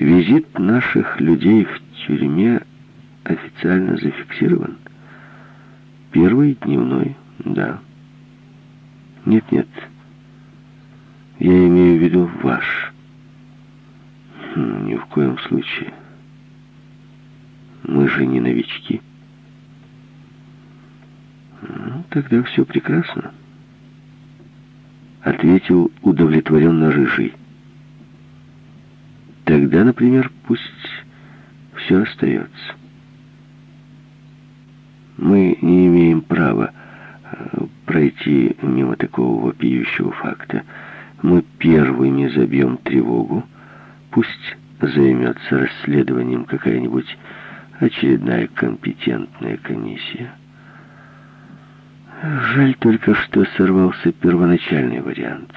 Визит наших людей в тюрьме официально зафиксирован? Первый дневной, да. Нет-нет, я имею в виду ваш. Хм, ни в коем случае. Мы же не новички. Ну, тогда все прекрасно. Ответил удовлетворенно Рыжий. Тогда, например, пусть все остается. Мы не имеем права э, пройти мимо такого вопиющего факта. Мы первыми забьем тревогу, пусть займется расследованием какая-нибудь очередная компетентная комиссия. Жаль только, что сорвался первоначальный вариант.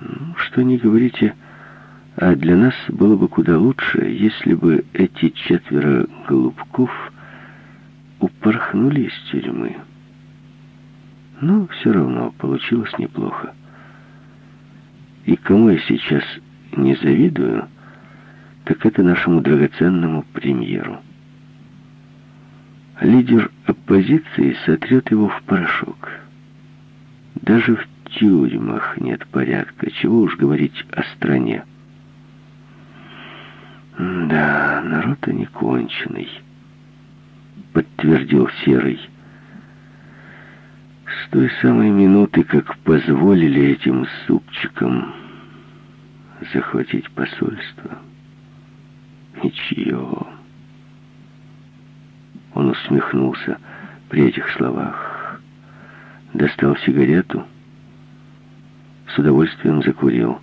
Ну, что не говорите, а для нас было бы куда лучше, если бы эти четверо голубков упорхнули из тюрьмы. Но все равно получилось неплохо. И кому я сейчас не завидую, так это нашему драгоценному премьеру. Лидер оппозиции сотрет его в порошок. Даже в тюрьмах нет порядка, чего уж говорить о стране. «Да, народ-то не конченый», — подтвердил Серый. «С той самой минуты, как позволили этим супчикам захватить посольство, ничье». Он усмехнулся при этих словах, достал сигарету, с удовольствием закурил.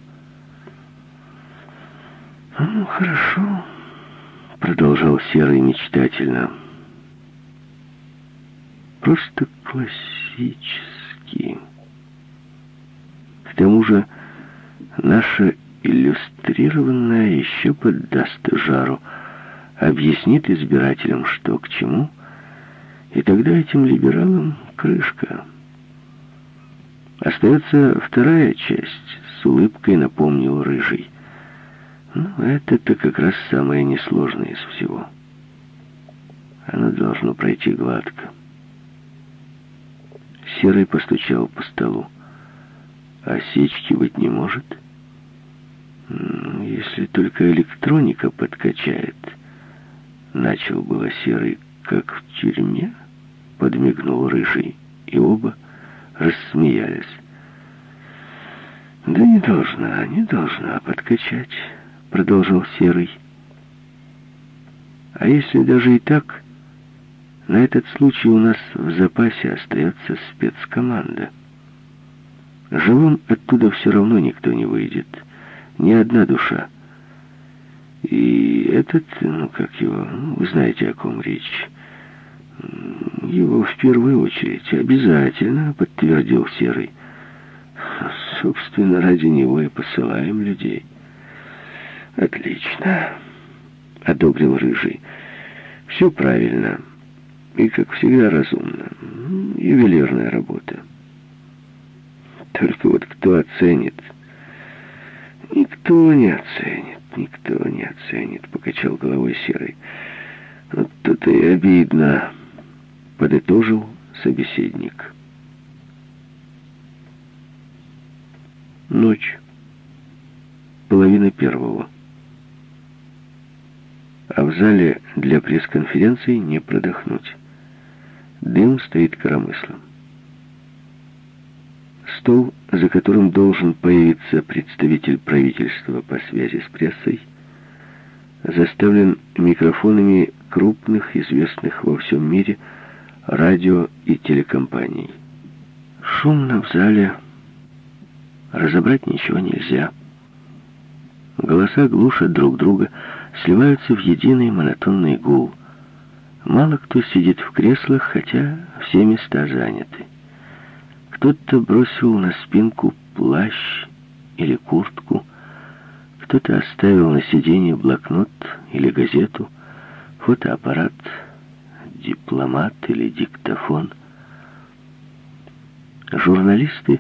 «Ну, хорошо», — продолжал Серый мечтательно. «Просто классический. К тому же наша иллюстрированная еще поддаст жару, объяснит избирателям, что к чему, и тогда этим либералам крышка». Остается вторая часть, с улыбкой напомнил Рыжий. Ну, это-то как раз самое несложное из всего. Оно должно пройти гладко. Серый постучал по столу. Осечки быть не может? Ну, если только электроника подкачает. Начал было Серый, как в тюрьме, подмигнул Рыжий, и оба рассмеялись. Да не должна, не должна подкачать продолжил Серый. А если даже и так, на этот случай у нас в запасе остается спецкоманда. Живым оттуда все равно никто не выйдет, ни одна душа. И этот, ну как его, ну, вы знаете, о ком речь. Его в первую очередь обязательно, подтвердил Серый. Собственно, ради него и посылаем людей. «Отлично», — одобрил Рыжий. «Все правильно. И, как всегда, разумно. Ювелирная работа. Только вот кто оценит?» «Никто не оценит, никто не оценит», — покачал головой Серый. «Вот тут и обидно», — подытожил собеседник. Ночь. Половина первого а в зале для пресс-конференции не продохнуть. Дым стоит коромыслом. Стол, за которым должен появиться представитель правительства по связи с прессой, заставлен микрофонами крупных, известных во всем мире, радио и телекомпаний. Шумно в зале, разобрать ничего нельзя. Голоса глушат друг друга, сливаются в единый монотонный гул. Мало кто сидит в креслах, хотя все места заняты. Кто-то бросил на спинку плащ или куртку, кто-то оставил на сиденье блокнот или газету, фотоаппарат, дипломат или диктофон. Журналисты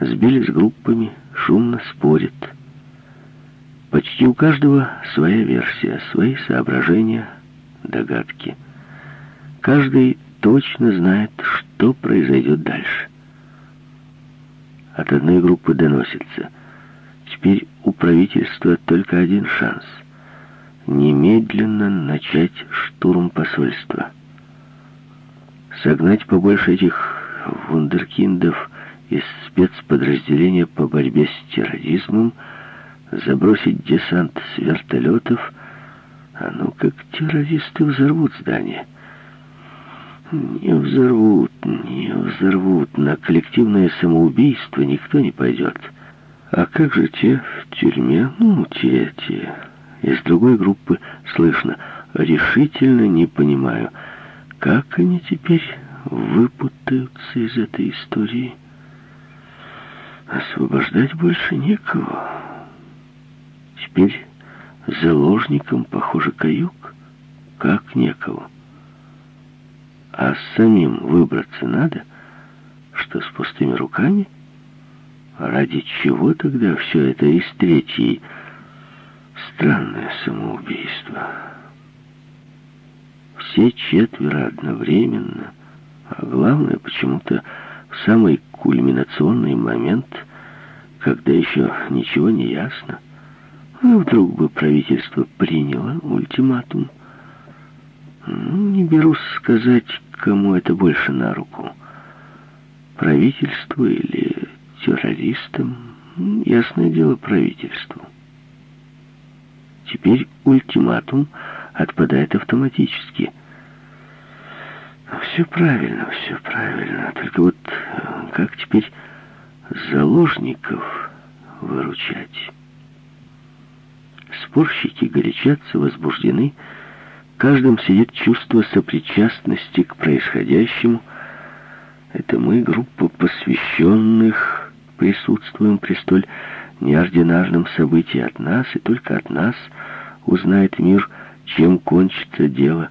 сбились группами, шумно спорят. Почти у каждого своя версия, свои соображения, догадки. Каждый точно знает, что произойдет дальше. От одной группы доносится. Теперь у правительства только один шанс. Немедленно начать штурм посольства. Согнать побольше этих вундеркиндов из спецподразделения по борьбе с терроризмом, забросить десант с вертолетов, а ну как террористы взорвут здание. Не взорвут, не взорвут. На коллективное самоубийство никто не пойдет. А как же те в тюрьме? Ну, те, те. Из другой группы слышно. Решительно не понимаю, как они теперь выпутаются из этой истории. Освобождать больше некого. Теперь заложником, похоже, каюк. Как некого. А самим выбраться надо, что с пустыми руками? Ради чего тогда все это из третьей? Странное самоубийство. Все четверо одновременно, а главное, почему-то в самый кульминационный момент, когда еще ничего не ясно. Ну, вдруг бы правительство приняло ультиматум. Ну, не берусь сказать, кому это больше на руку. Правительству или террористам? Ясное дело, правительству. Теперь ультиматум отпадает автоматически. Все правильно, все правильно. Только вот э, как теперь заложников выручать? Спорщики горячатся, возбуждены. В каждом сидит чувство сопричастности к происходящему. Это мы, группа посвященных, присутствуем при столь неординарном событии от нас, и только от нас узнает мир, чем кончится дело.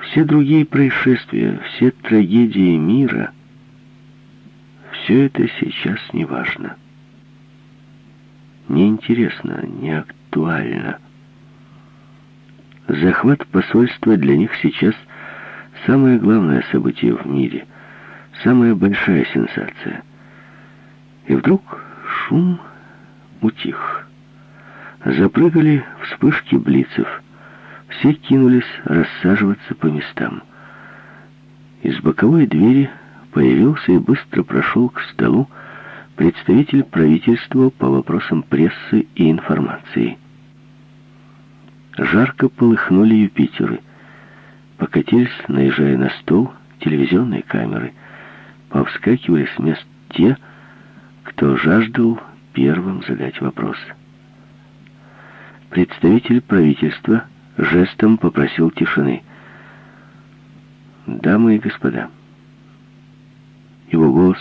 Все другие происшествия, все трагедии мира, все это сейчас не важно неинтересно, не актуально. Захват посольства для них сейчас самое главное событие в мире, самая большая сенсация. И вдруг шум утих. Запрыгали вспышки блицев. Все кинулись рассаживаться по местам. Из боковой двери появился и быстро прошел к столу представитель правительства по вопросам прессы и информации. Жарко полыхнули Юпитеры. Покатились, наезжая на стол, телевизионные камеры. Повскакивали с мест те, кто жаждал первым задать вопрос. Представитель правительства жестом попросил тишины. «Дамы и господа». Его голос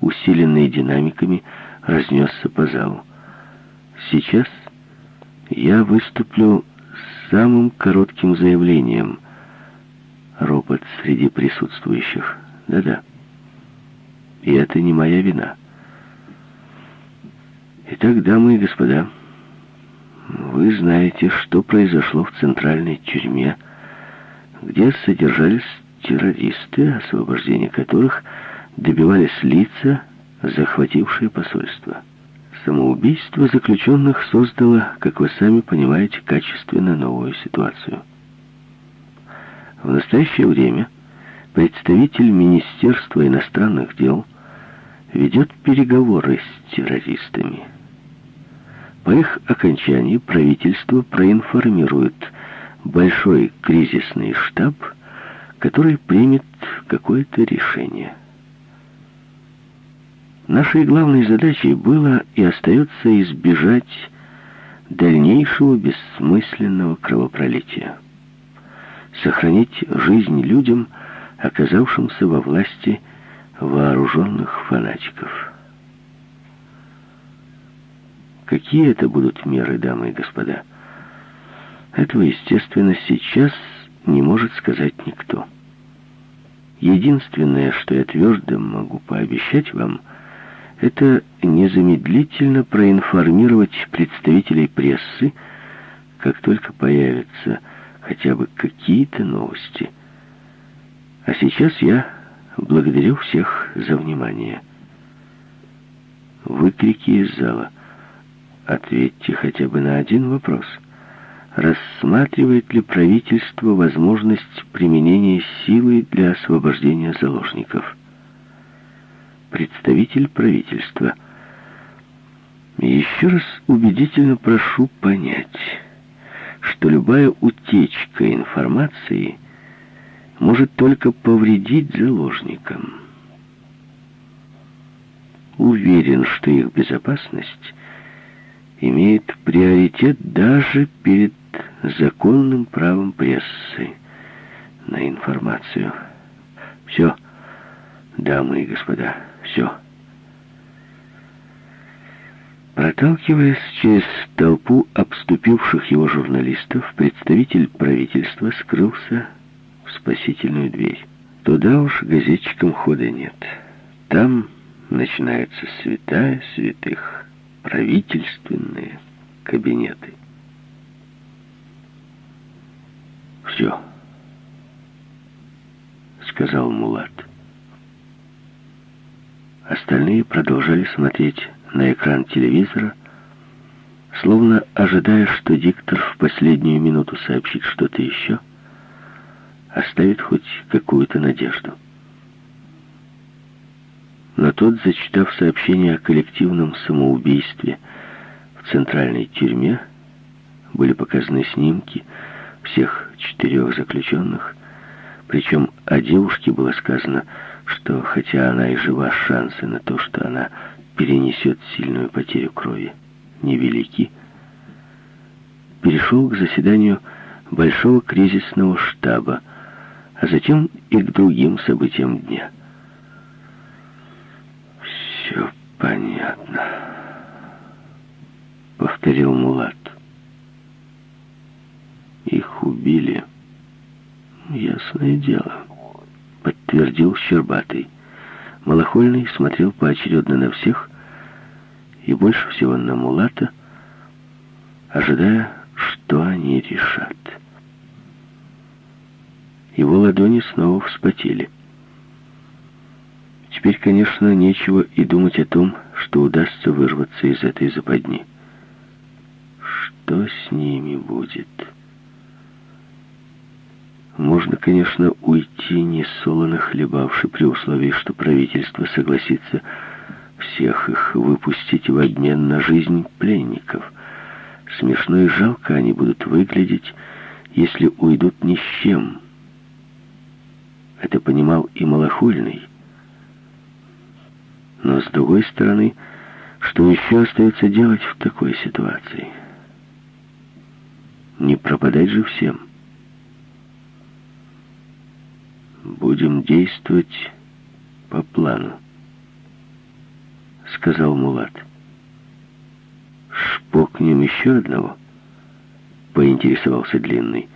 усиленный динамиками, разнесся по залу. Сейчас я выступлю с самым коротким заявлением. Ропот среди присутствующих. Да-да. И это не моя вина. Итак, дамы и господа, вы знаете, что произошло в центральной тюрьме, где содержались террористы, освобождение которых добивались лица, захватившие посольство. Самоубийство заключенных создало, как вы сами понимаете, качественно новую ситуацию. В настоящее время представитель Министерства иностранных дел ведет переговоры с террористами. По их окончании правительство проинформирует большой кризисный штаб, который примет какое-то решение. Нашей главной задачей было и остается избежать дальнейшего бессмысленного кровопролития. Сохранить жизнь людям, оказавшимся во власти вооруженных фанатиков. Какие это будут меры, дамы и господа? Этого, естественно, сейчас не может сказать никто. Единственное, что я твердо могу пообещать вам – это незамедлительно проинформировать представителей прессы, как только появятся хотя бы какие-то новости. А сейчас я благодарю всех за внимание. Выкрики из зала. Ответьте хотя бы на один вопрос. Рассматривает ли правительство возможность применения силы для освобождения заложников? Представитель правительства. Еще раз убедительно прошу понять, что любая утечка информации может только повредить заложникам. Уверен, что их безопасность имеет приоритет даже перед законным правом прессы на информацию. Все, дамы и господа, все. Проталкиваясь через толпу обступивших его журналистов, представитель правительства скрылся в спасительную дверь. Туда уж газетчикам хода нет. Там начинается святая святых, правительственные кабинеты. «Все», — сказал Мулат. Остальные продолжали смотреть на экран телевизора, словно ожидая, что диктор в последнюю минуту сообщит что-то еще, оставит хоть какую-то надежду. Но тот, зачитав сообщение о коллективном самоубийстве в центральной тюрьме, были показаны снимки всех четырех заключенных, причем о девушке было сказано, что хотя она и жива, шансы на то, что она перенесет сильную потерю крови, невелики, перешел к заседанию Большого кризисного штаба, а затем и к другим событиям дня. «Все понятно», — повторил Мулат. «Их убили. Ясное дело», — подтвердил Щербатый. Малохольный смотрел поочередно на всех, и больше всего на Мулата, ожидая, что они решат. Его ладони снова вспотели. Теперь, конечно, нечего и думать о том, что удастся вырваться из этой западни. Что с ними будет? Можно, конечно, уйти, не солоно хлебавши, при условии, что правительство согласится всех их выпустить в обмен на жизнь пленников. Смешно и жалко они будут выглядеть, если уйдут ни с чем. Это понимал и Малохольный. Но с другой стороны, что еще остается делать в такой ситуации? Не пропадать же всем. Будем действовать по плану. — сказал Мулат. «Шпокнем еще одного?» — поинтересовался Длинный.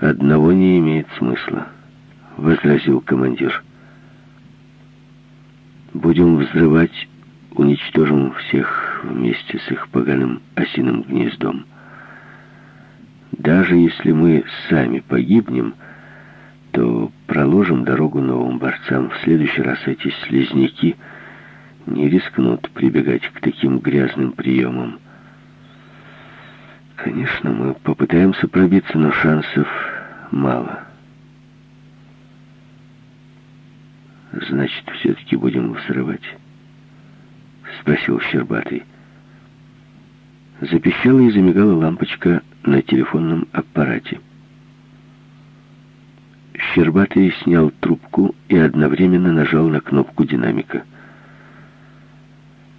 «Одного не имеет смысла», — возразил командир. «Будем взрывать, уничтожим всех вместе с их поганым осиным гнездом. Даже если мы сами погибнем, то проложим дорогу новым борцам. В следующий раз эти слизняки — не рискнут прибегать к таким грязным приемам. Конечно, мы попытаемся пробиться, но шансов мало. Значит, все-таки будем взрывать? Спросил Щербатый. Запищала и замигала лампочка на телефонном аппарате. Щербатый снял трубку и одновременно нажал на кнопку динамика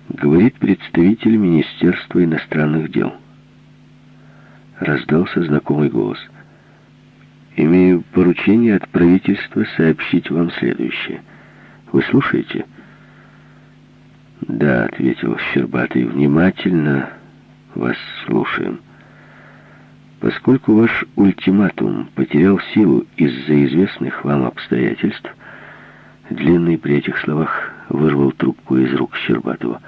говорит представитель Министерства иностранных дел. Раздался знакомый голос. «Имею поручение от правительства сообщить вам следующее. Вы слушаете?» «Да», — ответил Щербатый, — «внимательно вас слушаем. Поскольку ваш ультиматум потерял силу из-за известных вам обстоятельств, Длинный при этих словах вырвал трубку из рук Щербатова.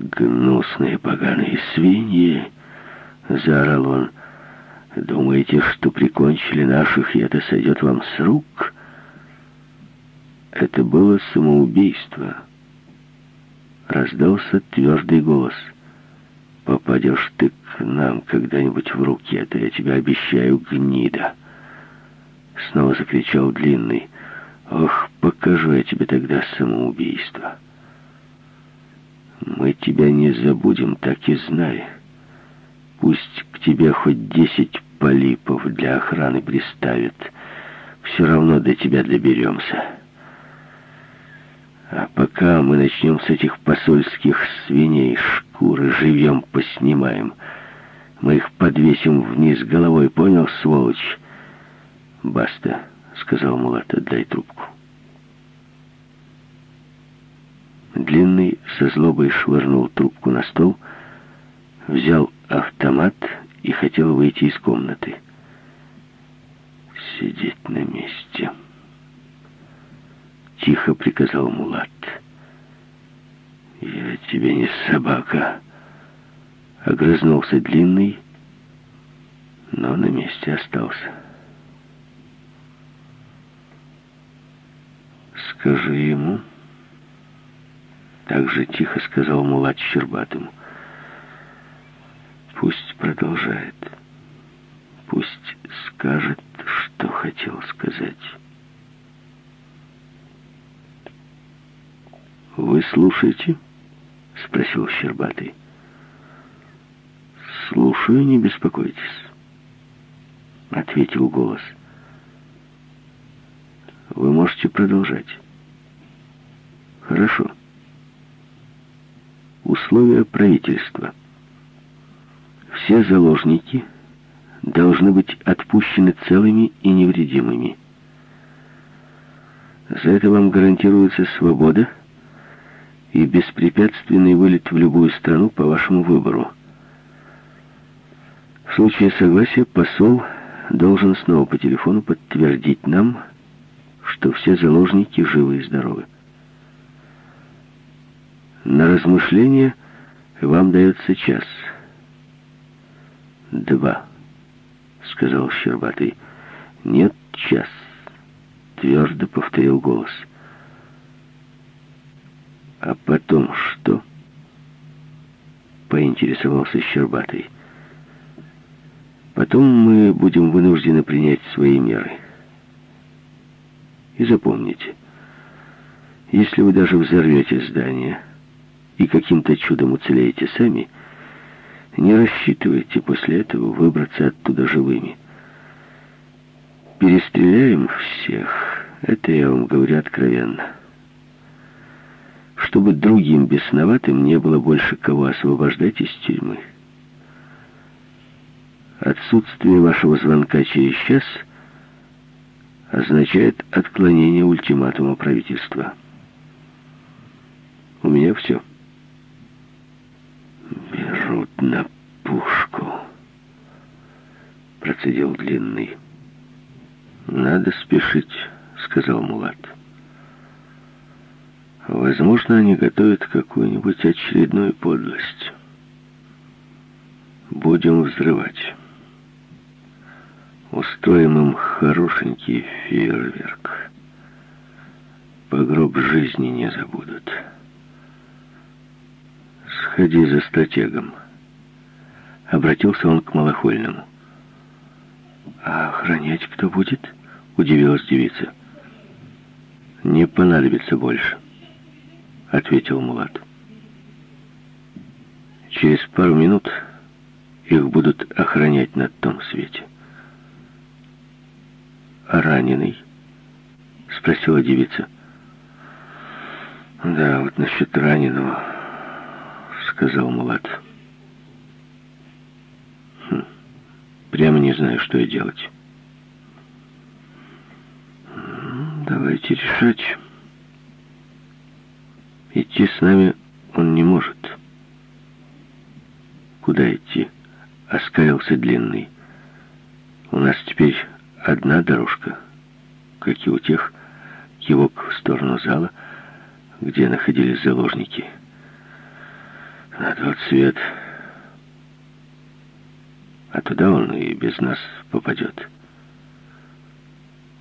«Гнусные поганые свиньи!» — заорал он. «Думаете, что прикончили наших, и это сойдет вам с рук?» Это было самоубийство. Раздался твердый голос. «Попадешь ты к нам когда-нибудь в руки, это я тебе обещаю, гнида!» Снова закричал Длинный. «Ох, покажу я тебе тогда самоубийство!» «Мы тебя не забудем, так и знай. Пусть к тебе хоть десять полипов для охраны приставят, все равно до тебя доберемся». А пока мы начнем с этих посольских свиней, шкуры живьем поснимаем. Мы их подвесим вниз головой, понял, сволочь? Баста, сказал Мулат, отдай трубку. Длинный со злобой швырнул трубку на стол, взял автомат и хотел выйти из комнаты. Сидеть на месте. — тихо приказал Мулат. «Я тебе не собака», — огрызнулся Длинный, но на месте остался. «Скажи ему», — так же тихо сказал Мулат Щербатому, «пусть продолжает, пусть скажет, что хотел сказать». «Вы слушаете?» — спросил Щербатый. «Слушаю, не беспокойтесь», — ответил голос. «Вы можете продолжать». «Хорошо. Условия правительства. Все заложники должны быть отпущены целыми и невредимыми. За это вам гарантируется свобода» и беспрепятственный вылет в любую страну по вашему выбору. В случае согласия посол должен снова по телефону подтвердить нам, что все заложники живы и здоровы. На размышление вам дается час. Два, сказал Щербатый. Нет, час, твердо повторил голос. «А потом что?» Поинтересовался Щербатый. «Потом мы будем вынуждены принять свои меры. И запомните, если вы даже взорвете здание и каким-то чудом уцелеете сами, не рассчитывайте после этого выбраться оттуда живыми. Перестреляем всех, это я вам говорю откровенно» чтобы другим бесноватым не было больше кого освобождать из тюрьмы. Отсутствие вашего звонка через час означает отклонение ультиматума правительства. У меня все. Берут на пушку, процедил Длинный. Надо спешить, сказал Мулат. Возможно, они готовят какую-нибудь очередную подлость. Будем взрывать. Устроим им хорошенький фейерверк. Погроб жизни не забудут. Сходи за стратегом. Обратился он к Малахольному. «А охранять кто будет?» — удивилась девица. «Не понадобится больше». — ответил Мулат. «Через пару минут их будут охранять на том свете». «А раненый?» — спросила девица. «Да, вот насчет раненого», — сказал Мулат. Хм, «Прямо не знаю, что и делать». «Давайте решать». Идти с нами он не может. Куда идти? Оскалился длинный. У нас теперь одна дорожка, как и у тех, кивок в сторону зала, где находились заложники. На тот свет. А туда он и без нас попадет.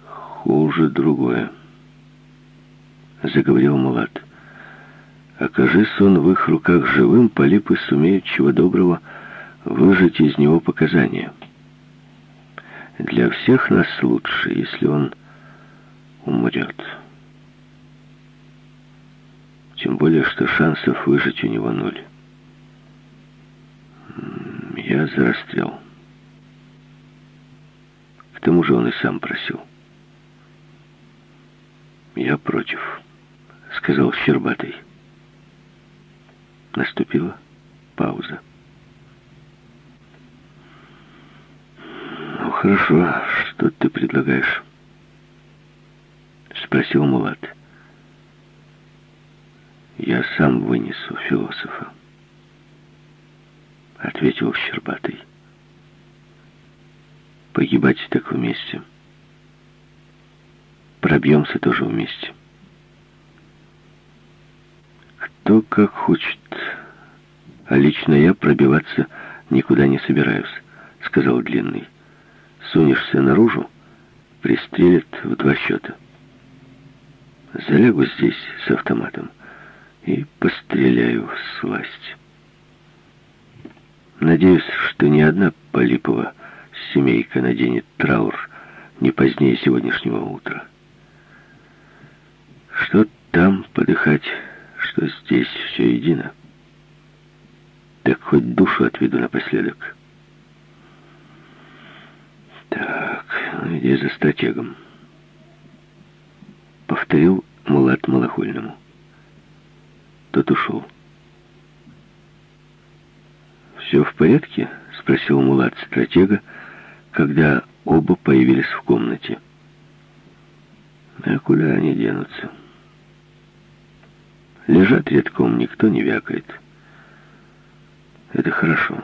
Хуже другое, заговорил Мулат. Окажись он в их руках живым, полипы сумеют чего доброго выжать из него показания. Для всех нас лучше, если он умрет. Тем более, что шансов выжить у него ноль. Я за расстрел. К тому же он и сам просил. «Я против», — сказал Щербатый. Наступила пауза. «Ну, хорошо. Что ты предлагаешь?» Спросил Мулат. «Я сам вынесу философа», — ответил Щербатый. «Погибать так вместе. Пробьемся тоже вместе». Кто как хочет. А лично я пробиваться никуда не собираюсь, сказал Длинный. Сунешься наружу, пристрелят в два счета. Залягу здесь с автоматом и постреляю в сласть. Надеюсь, что ни одна Полипова семейка наденет траур не позднее сегодняшнего утра. Что там подыхать что здесь все едино. Так хоть душу отведу напоследок. Так, ну иди за стратегом. Повторил Мулат Малахольному. Тот ушел. «Все в порядке?» — спросил Мулат стратега, когда оба появились в комнате. «А куда они денутся?» Лежат редком, никто не вякает. Это хорошо,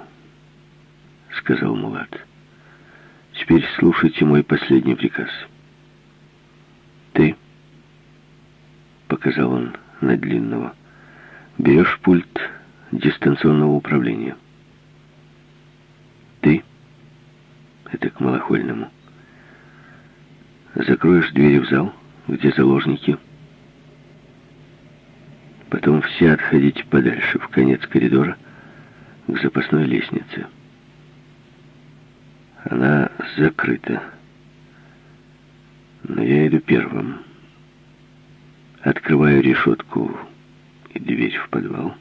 сказал Мулат. Теперь слушайте мой последний приказ. Ты, показал он на длинного, берешь пульт дистанционного управления. Ты, это к малохольному, закроешь двери в зал, где заложники, Потом все отходите подальше, в конец коридора, к запасной лестнице. Она закрыта. Но я иду первым. Открываю решетку и дверь в подвал.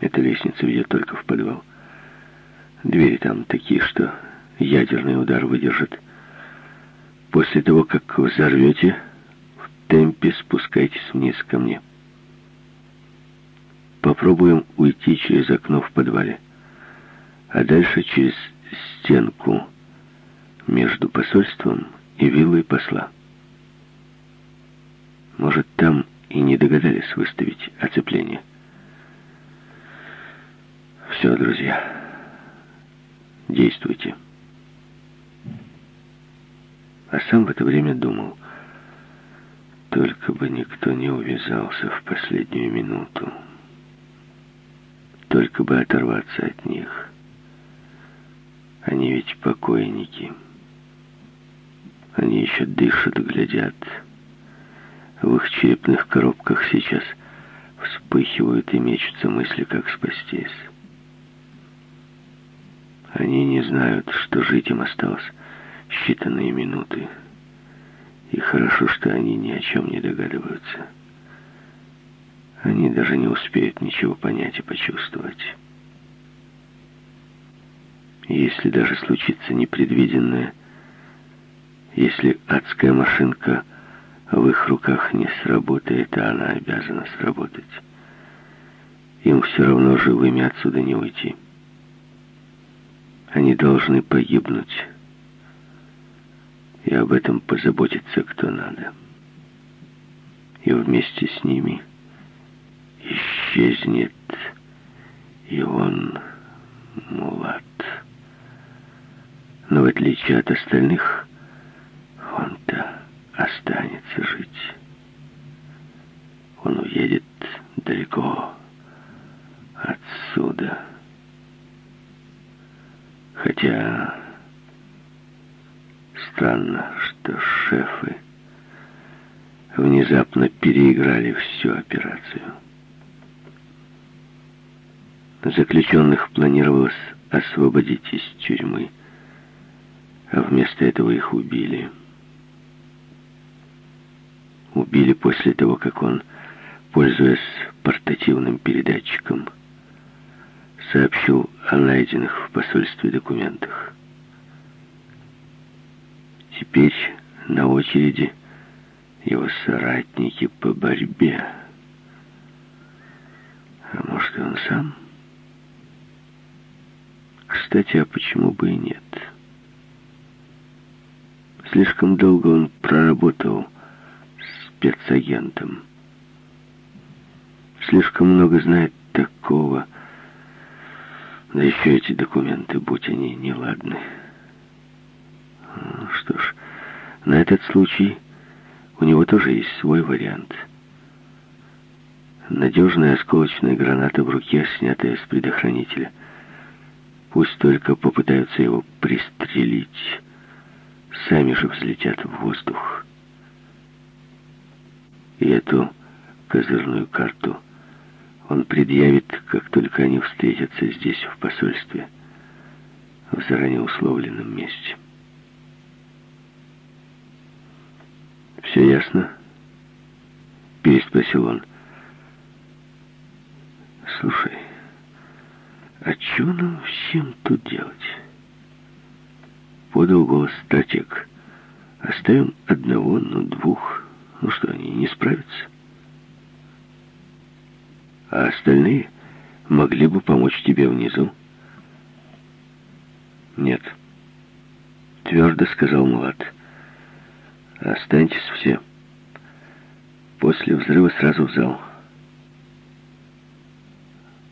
Эта лестница ведет только в подвал. Двери там такие, что ядерный удар выдержит. После того, как взорвете, в темпе спускайтесь вниз ко мне. Попробуем уйти через окно в подвале, а дальше через стенку между посольством и виллой посла. Может, там и не догадались выставить оцепление. Все, друзья, действуйте. А сам в это время думал, только бы никто не увязался в последнюю минуту только бы оторваться от них. Они ведь покойники. Они еще дышат, глядят. В их черепных коробках сейчас вспыхивают и мечутся мысли, как спастись. Они не знают, что жить им осталось считанные минуты. И хорошо, что они ни о чем не догадываются. Они даже не успеют ничего понять и почувствовать. Если даже случится непредвиденное, если адская машинка в их руках не сработает, а она обязана сработать, им все равно живыми отсюда не уйти. Они должны погибнуть, и об этом позаботиться кто надо. И вместе с ними исчезнет и он, Мулат. Но в отличие от остальных, он-то останется жить. Он уедет далеко отсюда. Хотя странно, что шефы внезапно переиграли всю операцию. Заключенных планировалось освободить из тюрьмы, а вместо этого их убили. Убили после того, как он, пользуясь портативным передатчиком, сообщил о найденных в посольстве документах. Теперь на очереди его соратники по борьбе. А может, и он сам? Кстати, а почему бы и нет? Слишком долго он проработал спецагентом. Слишком много знает такого. Да еще эти документы, будь они неладны. Что ж, на этот случай у него тоже есть свой вариант. Надежная осколочная граната в руке, снятая с предохранителя. Пусть только попытаются его пристрелить. Сами же взлетят в воздух. И эту козырную карту он предъявит, как только они встретятся здесь, в посольстве, в заранее условленном месте. «Все ясно?» — переспросил он. «Слушай, а что нам всем тут делать?» Подал голос стратег. «Оставим одного, ну двух. Ну что, они не справятся?» «А остальные могли бы помочь тебе внизу?» «Нет», — твердо сказал. «Нет». Останьтесь все. После взрыва сразу в зал.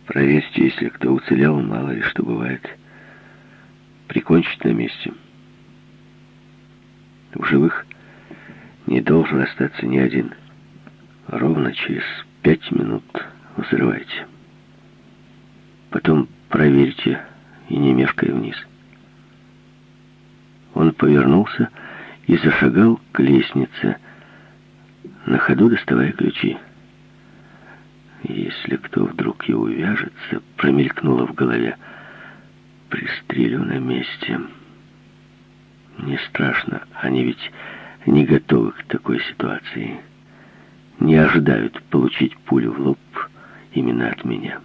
Проверьте, если кто уцелел, мало ли что бывает. Прикончить на месте. В живых не должен остаться ни один. Ровно через пять минут взрывайте. Потом проверьте и не мешкая вниз. Он повернулся и зашагал к лестнице, на ходу доставая ключи. Если кто вдруг и увяжется, промелькнуло в голове, пристрелю на месте. Не страшно, они ведь не готовы к такой ситуации. Не ожидают получить пулю в лоб именно от меня.